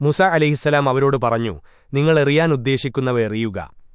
മുസ അലിഹിസ്സലാം അവരോട് പറഞ്ഞു നിങ്ങൾ എറിയാൻ ഉദ്ദേശിക്കുന്നവ എറിയുക.